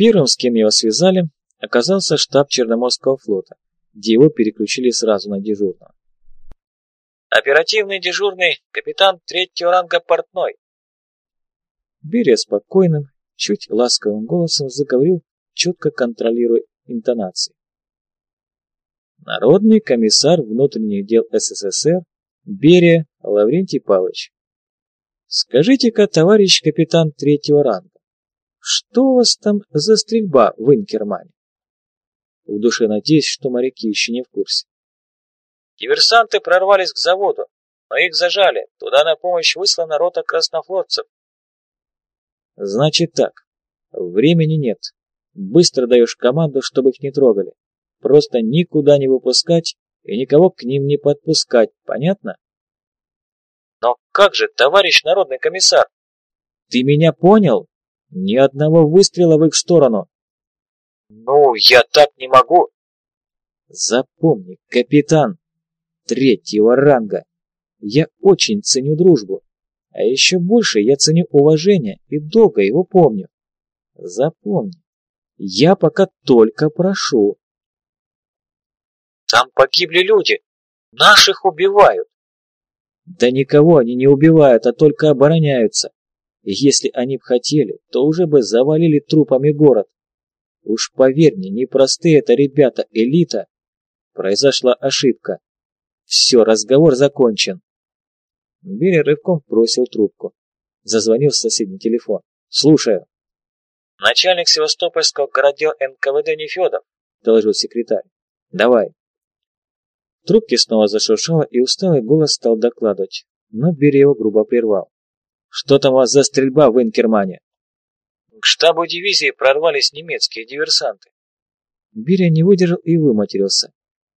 Первым, с кем его связали, оказался штаб Черноморского флота, где его переключили сразу на дежурного. «Оперативный дежурный, капитан третьего ранга Портной». Берия спокойным, чуть ласковым голосом заговорил, четко контролируя интонации. Народный комиссар внутренних дел СССР Берия Лаврентий Павлович. Скажите-ка, товарищ капитан третьего ранга, что у вас там за стрельба в Инкермане? В душе надеюсь, что моряки еще не в курсе. Диверсанты прорвались к заводу, но их зажали. Туда на помощь выслана рота краснофлотцев. Значит так, времени нет. Быстро даешь команду, чтобы их не трогали. Просто никуда не выпускать и никого к ним не подпускать, понятно? Но как же, товарищ народный комиссар? Ты меня понял? Ни одного выстрела в их сторону. Ну, я так не могу. Запомни, капитан третьего ранга. Я очень ценю дружбу, а еще больше я ценю уважение и долго его помню. Запомни, я пока только прошу. Там погибли люди. Наших убивают. Да никого они не убивают, а только обороняются. Если они б хотели, то уже бы завалили трупами город. Уж поверь мне, непростые это ребята, элита. Произошла ошибка. Все, разговор закончен. Берия рывком бросил трубку. Зазвонил в соседний телефон. Слушаю. Начальник Севастопольского городдела НКВД Нефедов, доложил секретарь. Давай. В трубке снова зашуршало, и усталый голос стал докладывать, но Берия его грубо прервал. «Что там у вас за стрельба в Инкермане?» К штабу дивизии прорвались немецкие диверсанты. Берия не выдержал и выматерился.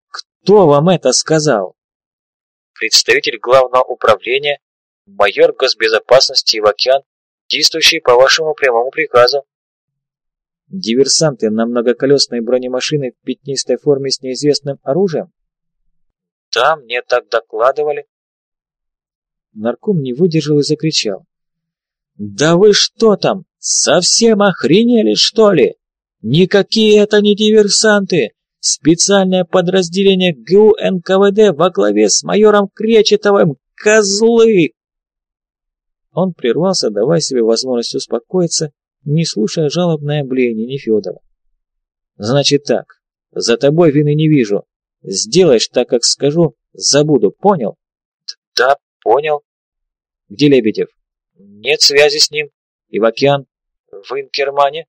«Кто вам это сказал?» Представитель главного управления, майор госбезопасности Ивакян, действующий по вашему прямому приказу. Диверсанты на многоколесной бронемашине в пятнистой форме с неизвестным оружием? Да, мне так докладывали. Нарком не выдержал и закричал. «Да вы что там, совсем охренели, что ли? Никакие это не диверсанты! Специальное подразделение ГУ НКВД во главе с майором Кречетовым! Козлы!» Он прервался, давая себе возможность успокоиться, не слушая жалобное блеяние Нефедова. «Значит так, за тобой вины не вижу. Сделаешь так, как скажу, забуду, понял?» «Да, понял». «Где Лебедев?» «Нет связи с ним». «Ивакян?» «В Инкермане».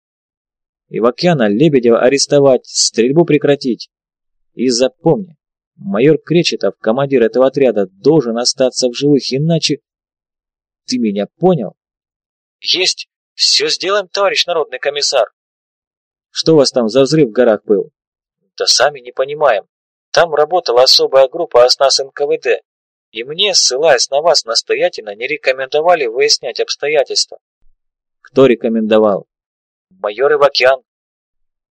«Ивакяна, Лебедева арестовать, стрельбу прекратить. И запомни, майор Кречетов, командир этого отряда, должен остаться в живых, иначе...» «Ты меня понял?» «Есть. Все сделаем, товарищ народный комиссар». «Что у вас там за взрыв в горах был?» «Да сами не понимаем. Там работала особая группа ОСНАС НКВД, и мне, ссылаясь на вас, настоятельно не рекомендовали выяснять обстоятельства. Кто рекомендовал? Майор Ивакян.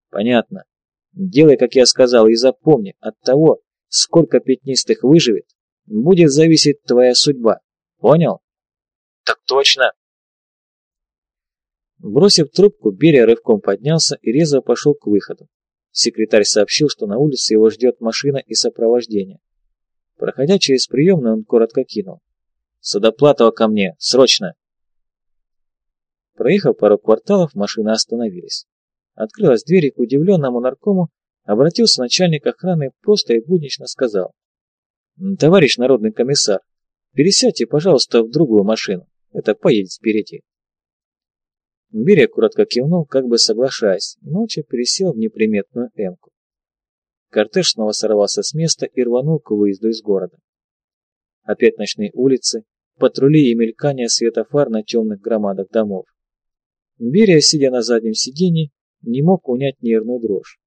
Понятно. Делай, как я сказал, и запомни, от того, сколько пятнистых выживет, будет зависеть твоя судьба. Понял? Так точно. Бросив трубку, Берия рывком поднялся и резво пошел к выходу. Секретарь сообщил, что на улице его ждет машина и сопровождение. Проходя через приемную, он коротко кинул. «Судоплатова ко мне! Срочно!» Проехав пару кварталов, машины остановились. Открылась дверь и к удивленному наркому обратился начальник охраны просто и буднично сказал. «Товарищ народный комиссар, пересядьте, пожалуйста, в другую машину. Это поедет впереди». Берия коротко кивнул, как бы соглашаясь, молча пересел в неприметную эмку. Кортеж снова сорвался с места и рванул к выезду из города. Опять ночные улицы, патрули и мелькание светофар на темных громадах домов. Берия, сидя на заднем сиденье, не мог унять нервную дрожь.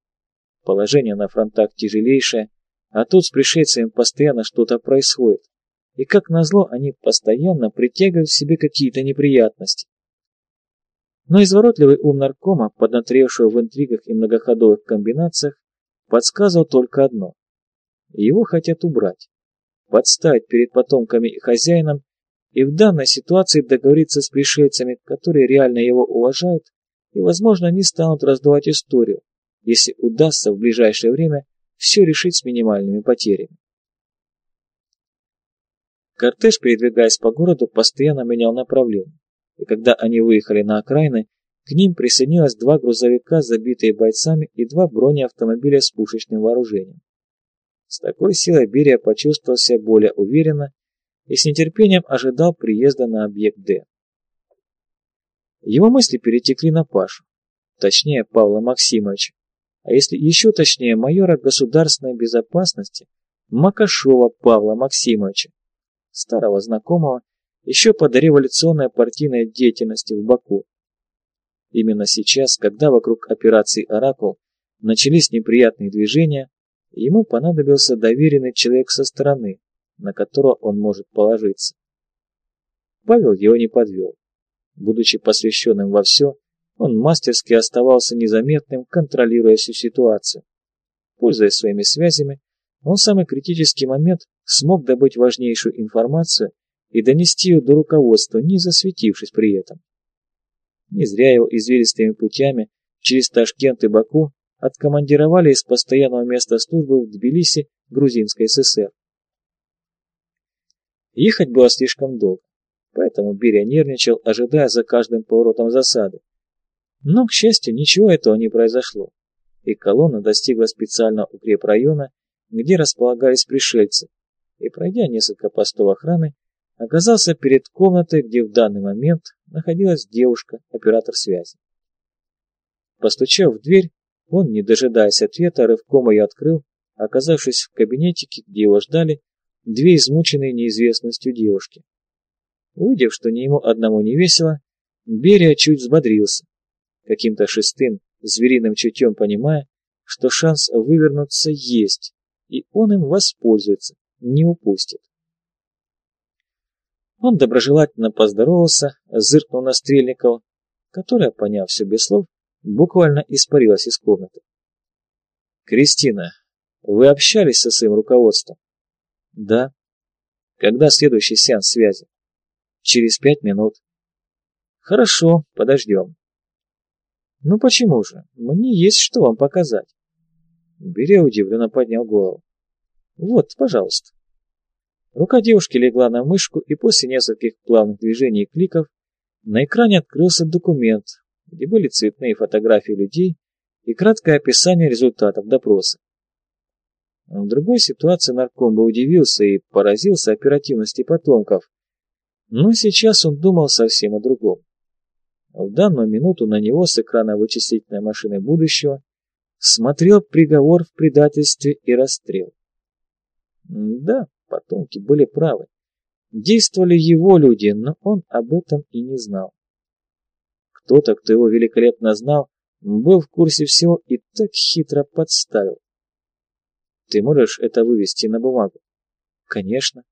Положение на фронтах тяжелейшее, а тут с пришельцами постоянно что-то происходит, и как назло они постоянно притягивают в себе какие-то неприятности. Но изворотливый ум наркома, поднатревшего в интригах и многоходовых комбинациях, подсказывал только одно. Его хотят убрать, подставить перед потомками и хозяином, и в данной ситуации договориться с пришельцами, которые реально его уважают и, возможно, они станут раздувать историю, если удастся в ближайшее время все решить с минимальными потерями. Кортеж, передвигаясь по городу, постоянно менял направление, и когда они выехали на окраины, к ним присоединилось два грузовика, забитые бойцами, и два бронеавтомобиля с пушечным вооружением. С такой силой Берия почувствовал себя более уверенно и с нетерпением ожидал приезда на объект Д. Его мысли перетекли на Пашу, точнее Павла Максимовича, а если еще точнее майора государственной безопасности Макашова Павла Максимовича, старого знакомого еще по дореволюционной партийной деятельности в Баку. Именно сейчас, когда вокруг операции «Оракул» начались неприятные движения, ему понадобился доверенный человек со стороны, на которого он может положиться. Павел его не подвел. Будучи посвященным во все, он мастерски оставался незаметным, контролируя всю ситуацию. Пользуясь своими связями, он в самый критический момент смог добыть важнейшую информацию и донести ее до руководства, не засветившись при этом. Не зря его извилистыми путями через Ташкент и Баку откомандировали из постоянного места службы в Тбилиси Грузинской ССР. Ехать было слишком долго, поэтому Берия нервничал, ожидая за каждым поворотом засады. Но, к счастью, ничего этого не произошло, и колонна достигла специального укрепрайона, где располагались пришельцы, и, пройдя несколько постов охраны, оказался перед комнатой, где в данный момент находилась девушка, оператор связи. Постучав в дверь, он, не дожидаясь ответа, рывком ее открыл, оказавшись в кабинетике, где его ждали две измученные неизвестностью девушки. Увидев, что ни ему одному не весело, Берия чуть взбодрился, каким-то шестым, звериным чутьем понимая, что шанс вывернуться есть, и он им воспользуется, не упустит. Он доброжелательно поздоровался, зыркнул на Стрельникова, которая, поняв все без слов, буквально испарилась из комнаты. «Кристина, вы общались со своим руководством?» «Да». «Когда следующий сеанс связи?» «Через пять минут». «Хорошо, подождем». «Ну почему же? Мне есть что вам показать». Берия удивленно поднял голову. «Вот, пожалуйста». Рука девушки легла на мышку, и после нескольких плавных движений и кликов на экране открылся документ, где были цветные фотографии людей и краткое описание результатов допроса. В другой ситуации нарком бы удивился и поразился оперативности потомков, но сейчас он думал совсем о другом. В данную минуту на него с экрана вычислительной машины будущего смотрел приговор в предательстве и расстрел. Да, Потомки были правы. Действовали его люди, но он об этом и не знал. Кто-то, кто его великолепно знал, был в курсе всего и так хитро подставил. Ты можешь это вывести на бумагу? Конечно.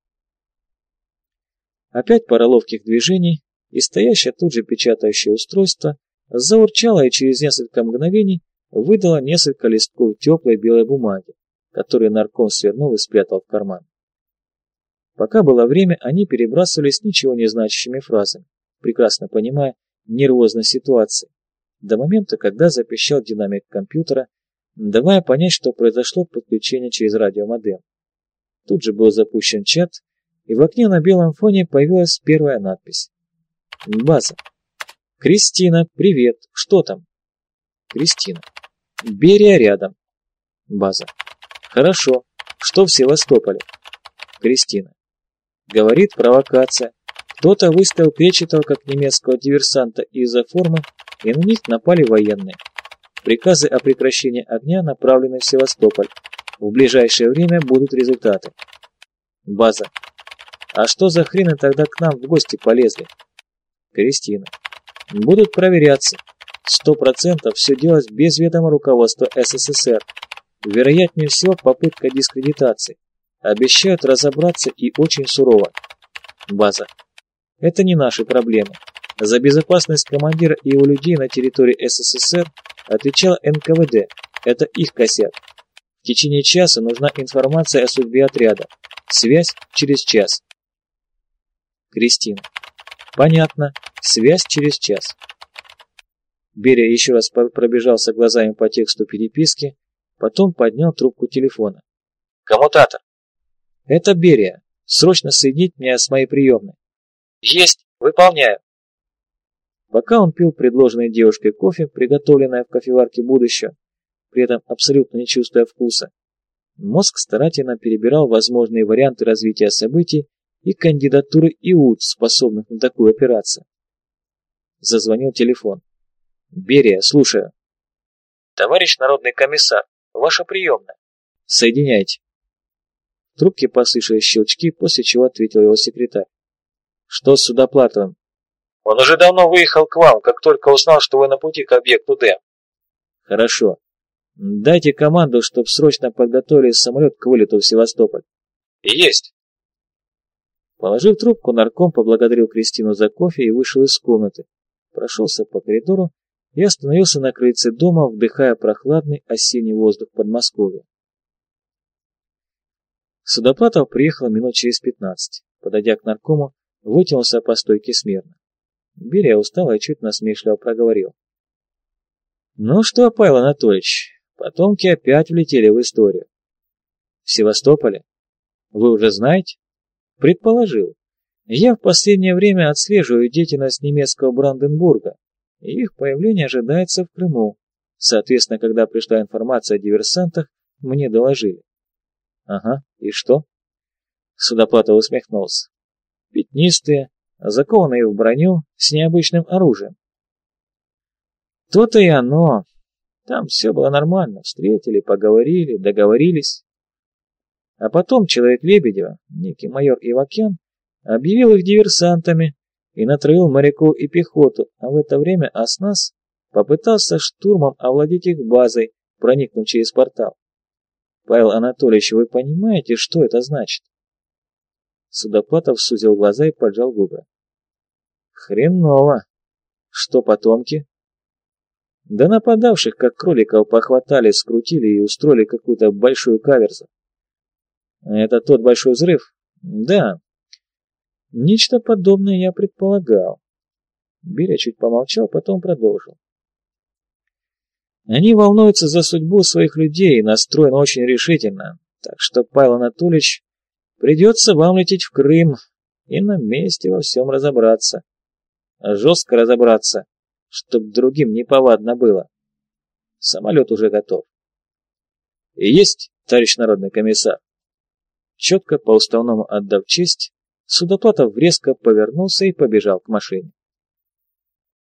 Опять пара ловких движений, и стоящее тут же печатающее устройство заурчало и через несколько мгновений выдало несколько листков теплой белой бумаги, которые нарком свернул и спрятал в карман. Пока было время, они перебрасывались ничего не значащими фразами, прекрасно понимая нервозность ситуации, до момента, когда запищал динамик компьютера, давая понять, что произошло подключение через радиомодем. Тут же был запущен чат, и в окне на белом фоне появилась первая надпись. База. Кристина, привет. Что там? Кристина. Берия рядом. База. Хорошо. Что в Севастополе? Кристина. Говорит провокация. Кто-то выставил Кречетова как немецкого диверсанта из-за формы, и на них напали военные. Приказы о прекращении огня направлены в Севастополь. В ближайшее время будут результаты. База. А что за хрены тогда к нам в гости полезли? Кристина. Будут проверяться. Сто процентов все делать без ведома руководства СССР. Вероятнее всего попытка дискредитации. Обещают разобраться и очень сурово. База. Это не наши проблемы. За безопасность командира и его людей на территории СССР отвечала НКВД. Это их косяк. В течение часа нужна информация о судьбе отряда. Связь через час. Кристина. Понятно. Связь через час. Берия еще раз пробежался глазами по тексту переписки, потом поднял трубку телефона. «Коммутатор». «Это Берия. Срочно соединить меня с моей приемной». «Есть. Выполняю». Пока он пил предложенный девушкой кофе, приготовленное в кофеварке будущего, при этом абсолютно не чувствуя вкуса, мозг старательно перебирал возможные варианты развития событий и кандидатуры ИУД, способных на такую операцию. Зазвонил телефон. «Берия, слушаю». «Товарищ народный комиссар, ваша приемная». «Соединяйте». В трубке послышались щелчки, после чего ответил его секретарь. «Что с Судоплатовым?» «Он уже давно выехал к вам, как только узнал, что вы на пути к объекту Д». «Хорошо. Дайте команду, чтобы срочно подготовили самолет к вылету в Севастополь». «Есть». Положив трубку, нарком поблагодарил Кристину за кофе и вышел из комнаты, прошелся по коридору и остановился на крыльце дома, вдыхая прохладный осенний воздух Подмосковья. Судоплатов приехал минут через пятнадцать. Подойдя к наркому, вытянулся по стойке смирно. Берия устало и чуть насмешливо проговорил. «Ну что, Павел Анатольевич, потомки опять влетели в историю. В Севастополе? Вы уже знаете?» Предположил. Я в последнее время отслеживаю деятельность немецкого Бранденбурга, их появление ожидается в Крыму. Соответственно, когда пришла информация о диверсантах, мне доложили. Ага, и что? Судоплатов усмехнулся. Пятнистые, закованные в броню, с необычным оружием. То-то и оно. Там все было нормально. Встретили, поговорили, договорились. А потом человек Лебедева, некий майор Ивакян, объявил их диверсантами и натравил моряков и пехоту, а в это время Аснас попытался штурмом овладеть их базой, проникнув через портал. Павел Анатольевич, вы понимаете, что это значит? Судоплатов сузил глаза и поджал губы. Хреново. Что потомки? Да нападавших, как кроликов, похватали, скрутили и устроили какую-то большую каверзу. Это тот большой взрыв? Да. Нечто подобное я предполагал. Беря чуть помолчал, потом продолжил. Они волнуются за судьбу своих людей и настроены очень решительно. Так что, Павел Анатольевич, придется вам лететь в Крым и на месте во всем разобраться. Жестко разобраться, чтоб другим неповадно было. Самолет уже готов. Есть, товарищ народный комиссар. Четко по уставному отдав честь, Судоплатов резко повернулся и побежал к машине.